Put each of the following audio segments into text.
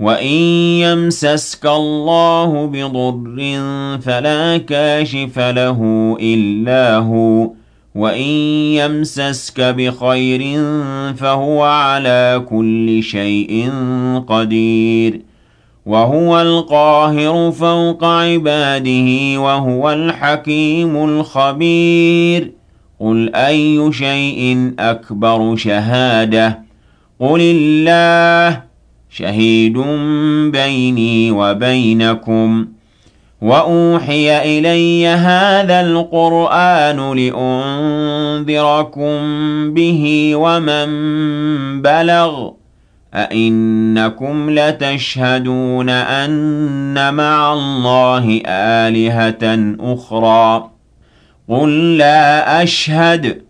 وَإِن يَمْسَسْكَ اللَّهُ بِضُرٍّ فَلَا كَاشِفَ لَهُ إِلَّا هُوَ وَإِن يَمْسَسْكَ بِخَيْرٍ فَهُوَ عَلَى كُلِّ شَيْءٍ قَدِيرٌ وَهُوَ الْقَاهِرُ فَوْقَ عِبَادِهِ وَهُوَ الْحَكِيمُ الْخَبِيرُ قُلْ أَيُّ شَيْءٍ أَكْبَرُ شَهَادَةً قُلِ اللَّهُ شَهِيدٌ بَيْنِي وَبَيْنَكُمْ. وأوحي إلي هذا القرآن لأنذركم به ومن بلغ. أئنكم لتشهدون أن مع الله آلهة أخرى. قل لا أشهد.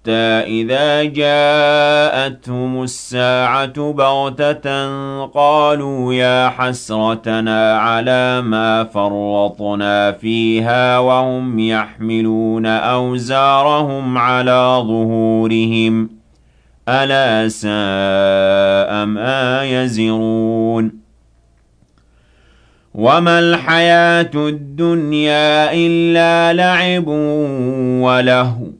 حتى إذا جاءتهم الساعة بغتة قالوا يا حسرتنا على ما فرطنا فيها وهم يحملون أوزارهم على ظهورهم ألا ساء ما يزرون وما الحياة الدنيا إلا لعب ولهو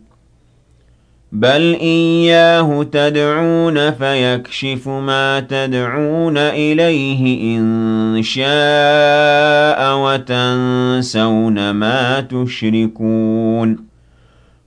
بَلْ إِيَّاهُ تَدْعُونَ فَيَكْشِفُ مَا تَدْعُونَ إِلَيْهِ إِن شَاءَ وَتَنسَوْنَ مَا تُشْرِكُونَ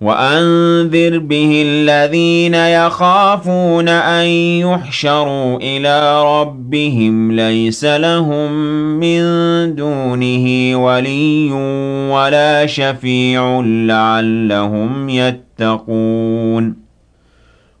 وَأَنذِرْ بِهِ الَّذِينَ يَخَافُونَ أَن يُحْشَرُوا إِلَىٰ رَبِّهِمْ لَيْسَ لَهُم مِّن دُونِهِ وَلِيٌّ وَلَا شَفِيعٌ لَّعَلَّهُمْ يَتَّقُونَ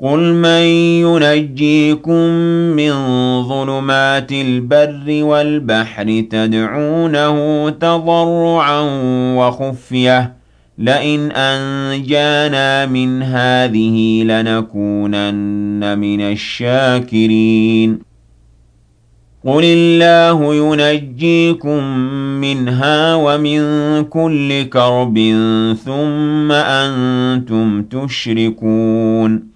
قُلْ مَن يُنَجِّيكُم مِّن ظُلُمَاتِ الْبَرِّ وَالْبَحْرِ تَدْعُونَهُ تَضَرُّعًا وَخُفْيَةً لَّئِنْ أَنجَانَا مِنْ هَٰذِهِ لَنَكُونَنَّ مِنَ الشَّاكِرِينَ قل الله ينجيكم منها ومن كل كرب ثم أنتم تشركون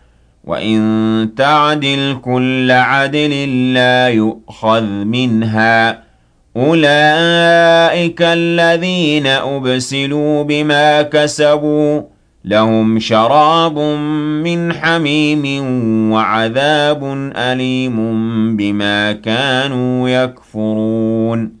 وَإِن تَعْدِلْ كُلَّ عَدْلٍ لَّا يُؤْخَذْ مِنْهَا أُولَٰئِكَ الَّذِينَ أُبْسِلُوا بِمَا كَسَبُوا لهم شراب من حميم وعذاب أليم بما كانوا يكفرون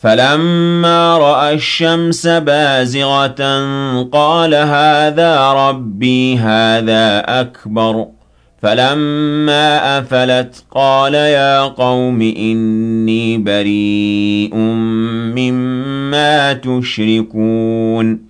فَلَمَّا رَأَى الشَّمْسَ بَازِغَةً قَالَ هَٰذَا رَبِّي هَٰذَا أَكْبَرُ. فَلَمَّا أَفَلَتْ قَالَ يَا قَوْمِ إِنِّي بَرِيءٌ مِّمَّا تُشْرِكُونَ.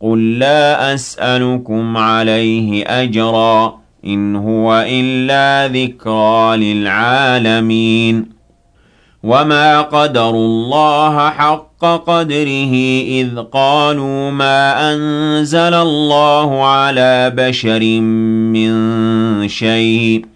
قُل لَّا أَسْأَلُكُمْ عَلَيْهِ أَجْرًا ۖ إِنْ هُوَ إِلَّا ذِكْرَىٰ لِلْعَالَمِينَ وَمَا قَدَرُوا اللَّهَ حَقَّ قَدْرِهِ إِذْ قَالُوا مَا أَنزَلَ اللَّهُ عَلَىٰ بَشَرٍ مِّن شَيْءٍ ۗ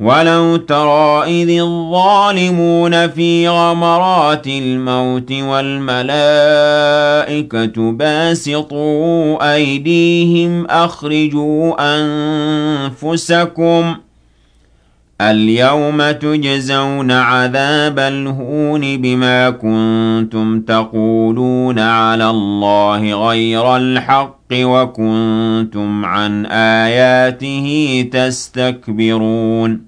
ولو ترى إذ الظالمون في غمرات الموت والملائكة باسطوا أيديهم أخرجوا أنفسكم اليوم تجزون عذاب الهون بما كنتم تقولون على الله غير الحق وكنتم عن آياته تستكبرون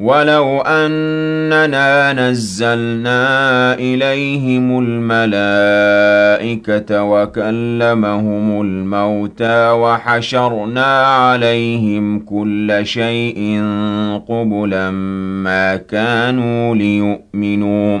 ولو أننا نزلنا إليهم الملائكة وكلمهم الموتى وحشرنا عليهم كل شيء قبلا ما كانوا ليؤمنوا.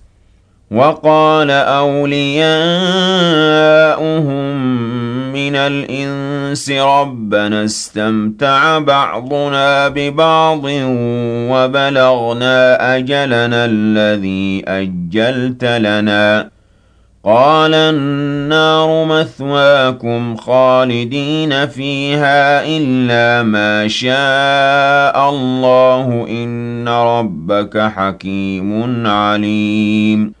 وَقَالَ أَوْلِيَاؤُهُم مِّنَ الْإِنسِ رَبَّنَا اسْتَمْتَعَ بَعْضُنَا بِبَعْضٍ وَبَلَغْنَا أَجَلَنَا الَّذِي أَجَّلْتَ لَنَا ۚ. قَالَ النَّارُ مَثْوَاكُمْ خَالِدِينَ فِيهَا إِلَّا مَا شَاءَ اللَّهُ ۗ. إِنَّ رَبَّكَ حَكِيمٌ عَلِيمٌ.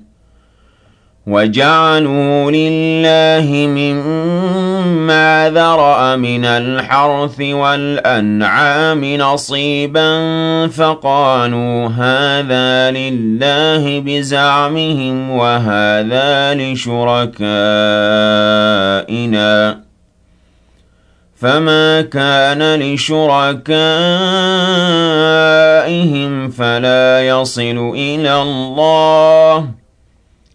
وَجَعَلُوا لِلَّهِ مِمَّا ذَرَأَ مِنَ الْحَرْثِ وَالْأَنْعَامِ نَصِيبًا فَقَالُوا هَٰذَا لِلَّهِ بِزَعْمِهِمْ وَهَٰذَا لِشُرَكَائِنَا ۖ. فَمَا كَانَ لِشُرَكَائِهِمْ فَلَا يَصِلُ إِلَى اللَّهِ.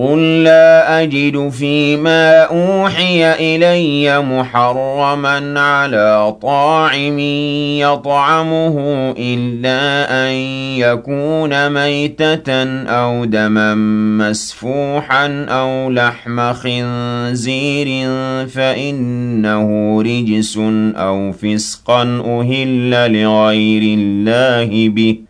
قُل لَّا أَجِدُ فِيمَا أُوحِيَ إِلَيَّ مُحَرَّمًا عَلَىٰ طَاعِمٍ يَطْعَمُهُ إِلَّا أَن يَكُونَ مَيْتَةً أَوْ دَمًا مَّسْفُوحًا أَوْ لَحْمَ خِنزِيرٍ فَإِنَّهُ رِجْسٌ أَوْ فِسْقًا أُهِلَّ لِغَيْرِ اللَّهِ بِهِ ۚ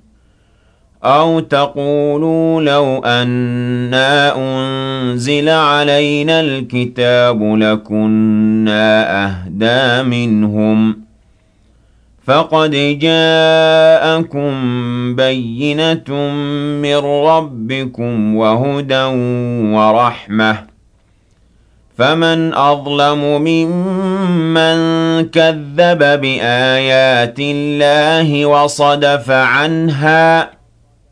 أَوْ تَقُولُوا لَوْ أَنَّا أُنزِلَ عَلَيْنَا الْكِتَابُ لَكُنَّا أَهْدَىٰ مِنْهُمْ ۚ فَقَدْ جَاءَكُم بَيِّنَةٌ مِّن رَّبِّكُمْ وَهُدًى وَرَحْمَةٌ ۚ فَمَنْ أَظْلَمُ مِمَّن كَذَّبَ بِآيَاتِ اللَّهِ وَصَدَفَ عَنْهَا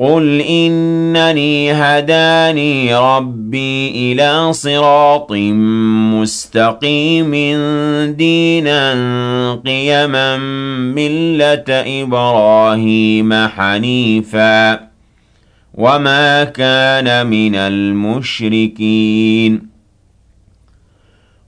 قُلْ إِنَّنِي هَدَانِي رَبِّي إِلَىٰ صِرَاطٍ مُّسْتَقِيمٍ دِينًا قِيَمًا مِّلَّةَ إِبْرَاهِيمَ حَنِيفًا ۖ وَمَا كَانَ مِنَ الْمُشْرِكِينَ